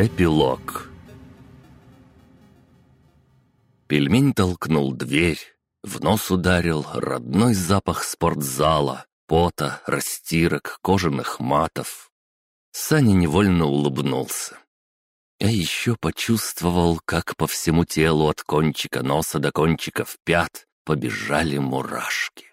Эпилог Пельмень толкнул дверь, в нос ударил родной запах спортзала, пота, растирок, кожаных матов. Саня невольно улыбнулся. А еще почувствовал, как по всему телу от кончика носа до кончиков пят побежали мурашки.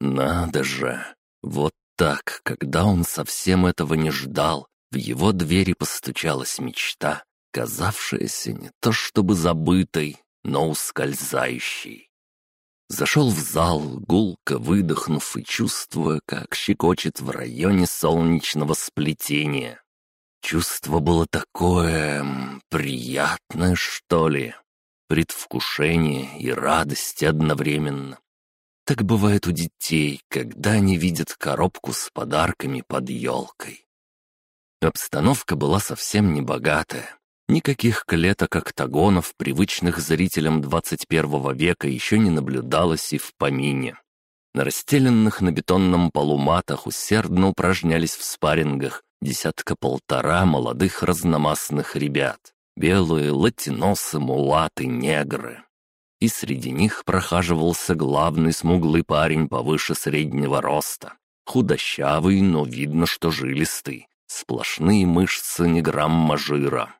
Надо же! Вот так, когда он совсем этого не ждал, в его двери постучалась мечта, казавшаяся не то чтобы забытой, но ускользающей. Зашел в зал, гулко выдохнув и чувствуя, как щекочет в районе солнечного сплетения. Чувство было такое... приятное, что ли. Предвкушение и радость одновременно. Так бывает у детей, когда они видят коробку с подарками под елкой. Обстановка была совсем не богатая. Никаких клеток октагонов, привычных зрителям 21 века, еще не наблюдалось и в помине. На расстеленных на бетонном полу матах усердно упражнялись в спаррингах десятка-полтора молодых разномастных ребят. Белые, латиносы, мулаты, негры. И среди них прохаживался главный смуглый парень повыше среднего роста. Худощавый, но видно, что жилистый. Сплошные мышцы, не грамма жира.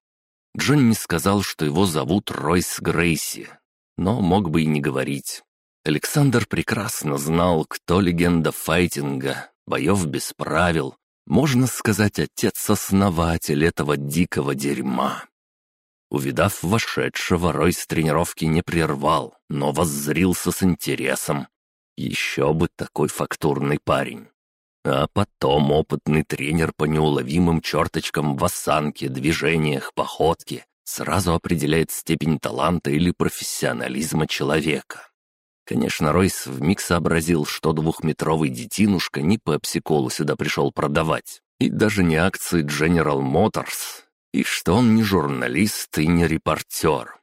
Джонни сказал, что его зовут Ройс Грейси, но мог бы и не говорить. Александр прекрасно знал, кто легенда файтинга, боев без правил, можно сказать, отец-основатель этого дикого дерьма. Увидав вошедшего, Рой с тренировки не прервал, но воззрился с интересом. Еще бы такой фактурный парень. А потом опытный тренер по неуловимым черточкам в осанке, движениях, походке сразу определяет степень таланта или профессионализма человека. Конечно, Ройс вмиг сообразил, что двухметровый детинушка не пепси-колу сюда пришел продавать, и даже не акции General Motors, и что он не журналист и не репортер.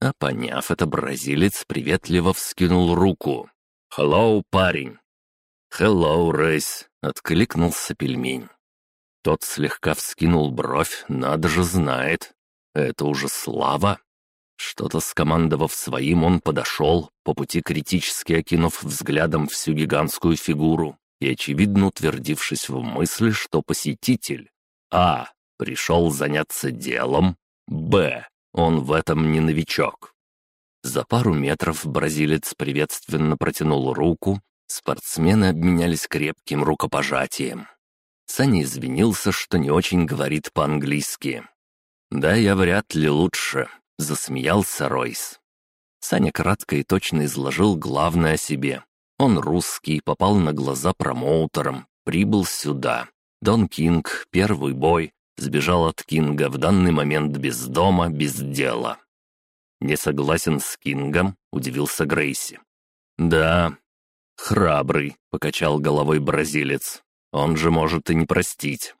А поняв это, бразилец приветливо вскинул руку. «Hello, парень!» «Hello, Рейс!» — откликнулся пельмень. Тот слегка вскинул бровь, надо же знает. Это уже слава. Что-то скомандовав своим, он подошел, по пути критически окинув взглядом всю гигантскую фигуру и, очевидно, утвердившись в мысли, что посетитель А. Пришел заняться делом, Б. Он в этом не новичок. За пару метров бразилец приветственно протянул руку, Спортсмены обменялись крепким рукопожатием. Саня извинился, что не очень говорит по-английски. «Да, я вряд ли лучше», — засмеялся Ройс. Саня кратко и точно изложил главное о себе. Он русский, попал на глаза промоутерам, прибыл сюда. Дон Кинг, первый бой, сбежал от Кинга в данный момент без дома, без дела. «Не согласен с Кингом?» — удивился Грейси. «Да, «Храбрый», — покачал головой бразилец. «Он же может и не простить».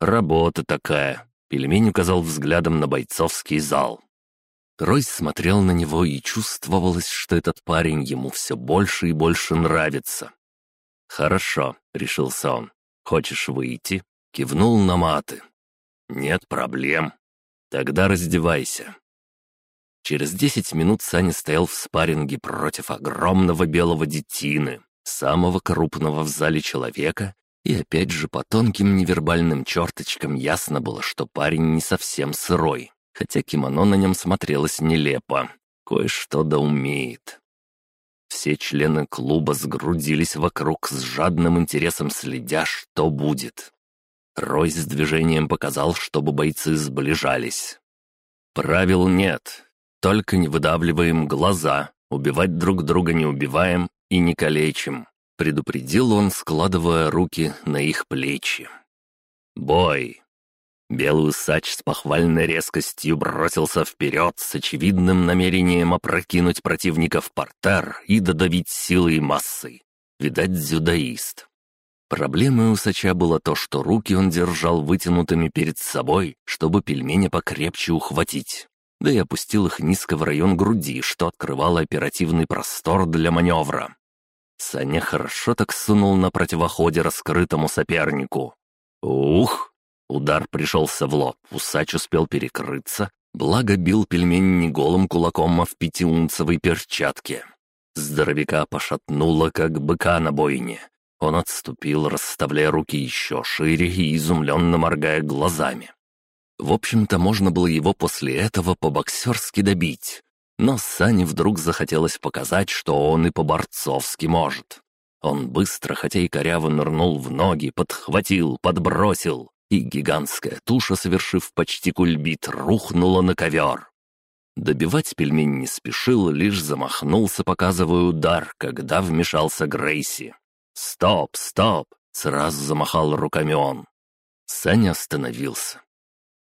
«Работа такая», — пельмень указал взглядом на бойцовский зал. Ройс смотрел на него и чувствовалось, что этот парень ему все больше и больше нравится. «Хорошо», — решился он. «Хочешь выйти?» — кивнул на маты. «Нет проблем. Тогда раздевайся». Через десять минут Саня стоял в спарринге против огромного белого детины, самого крупного в зале человека, и опять же по тонким невербальным черточкам ясно было, что парень не совсем сырой, хотя кимоно на нем смотрелось нелепо. Кое-что да умеет. Все члены клуба сгрудились вокруг с жадным интересом следя, что будет. Рой с движением показал, чтобы бойцы сближались. «Правил нет, только не выдавливаем глаза, убивать друг друга не убиваем и не калечим», — предупредил он, складывая руки на их плечи. «Бой!» Белый усач с похвальной резкостью бросился вперед с очевидным намерением опрокинуть противника в портер и додавить силой и массой. Видать, дзюдоист. Проблемой усача было то, что руки он держал вытянутыми перед собой, чтобы пельмени покрепче ухватить да и опустил их низко в район груди, что открывало оперативный простор для маневра. Саня хорошо так сунул на противоходе раскрытому сопернику. Ух! Удар пришелся в лоб, усач успел перекрыться, благо бил пельмень не голым кулаком, а в пятиунцевой перчатке. Здоровяка пошатнуло, как быка на бойне. Он отступил, расставляя руки еще шире и изумленно моргая глазами. В общем-то, можно было его после этого по-боксерски добить. Но Сане вдруг захотелось показать, что он и по-борцовски может. Он быстро, хотя и коряво нырнул в ноги, подхватил, подбросил, и гигантская туша, совершив почти кульбит, рухнула на ковер. Добивать пельмень не спешил, лишь замахнулся, показывая удар, когда вмешался Грейси. «Стоп, стоп!» — сразу замахал руками он. Саня остановился.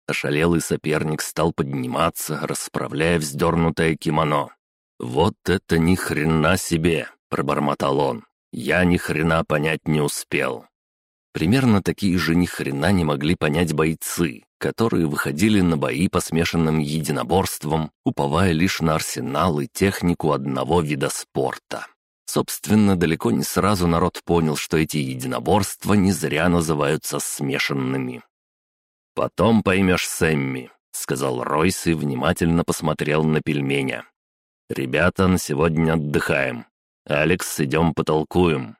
Ошалелый соперник стал подниматься, расправляя вздернутое кимоно. «Вот это ни хрена себе!» — пробормотал он. «Я ни хрена понять не успел». Примерно такие же ни хрена не могли понять бойцы, которые выходили на бои по смешанным единоборствам, уповая лишь на арсенал и технику одного вида спорта. Собственно, далеко не сразу народ понял, что эти единоборства не зря называются смешанными. «Потом поймешь Сэмми», — сказал Ройс и внимательно посмотрел на пельменя. «Ребята, на сегодня отдыхаем. Алекс, идем потолкуем».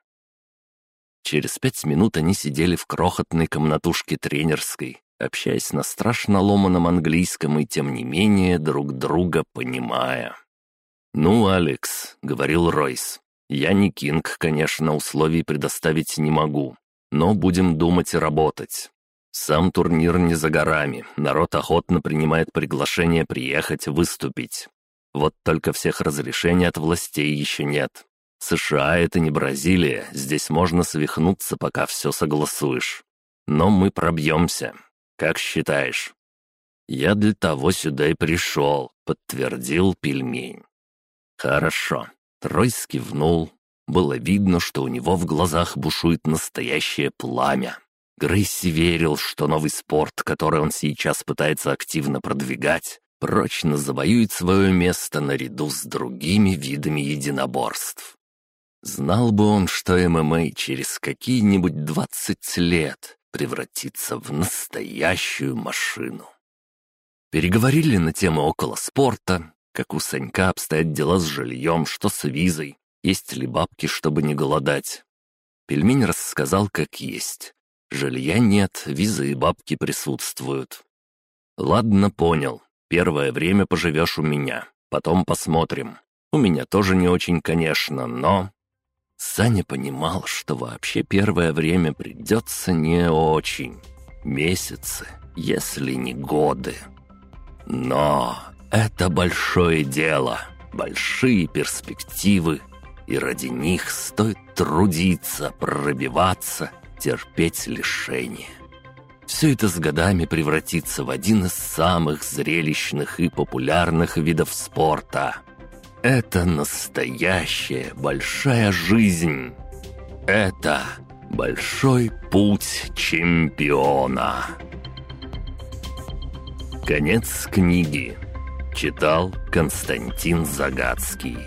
Через пять минут они сидели в крохотной комнатушке тренерской, общаясь на страшно ломаном английском и, тем не менее, друг друга понимая. «Ну, Алекс», — говорил Ройс, — «я не Кинг, конечно, условий предоставить не могу, но будем думать и работать. Сам турнир не за горами, народ охотно принимает приглашение приехать выступить. Вот только всех разрешений от властей еще нет. США — это не Бразилия, здесь можно свихнуться, пока все согласуешь. Но мы пробьемся. Как считаешь?» «Я для того сюда и пришел», — подтвердил пельмень. «Хорошо». Трой скивнул. Было видно, что у него в глазах бушует настоящее пламя. Грейси верил, что новый спорт, который он сейчас пытается активно продвигать, прочно завоюет свое место наряду с другими видами единоборств. Знал бы он, что ММА через какие-нибудь двадцать лет превратится в настоящую машину. Переговорили на тему около спорта, как у Санька обстоят дела с жильем, что с визой, есть ли бабки, чтобы не голодать. Пельмень рассказал, как есть. Жилья нет, визы и бабки присутствуют. Ладно, понял. Первое время поживешь у меня, потом посмотрим. У меня тоже не очень, конечно, но... Саня понимал, что вообще первое время придется не очень. Месяцы, если не годы. Но это большое дело, большие перспективы, и ради них стоит трудиться, пробиваться, терпеть лишения. Все это с годами превратится в один из самых зрелищных и популярных видов спорта – это настоящая большая жизнь. Это большой путь чемпиона. Конец книги. Читал Константин Загадский.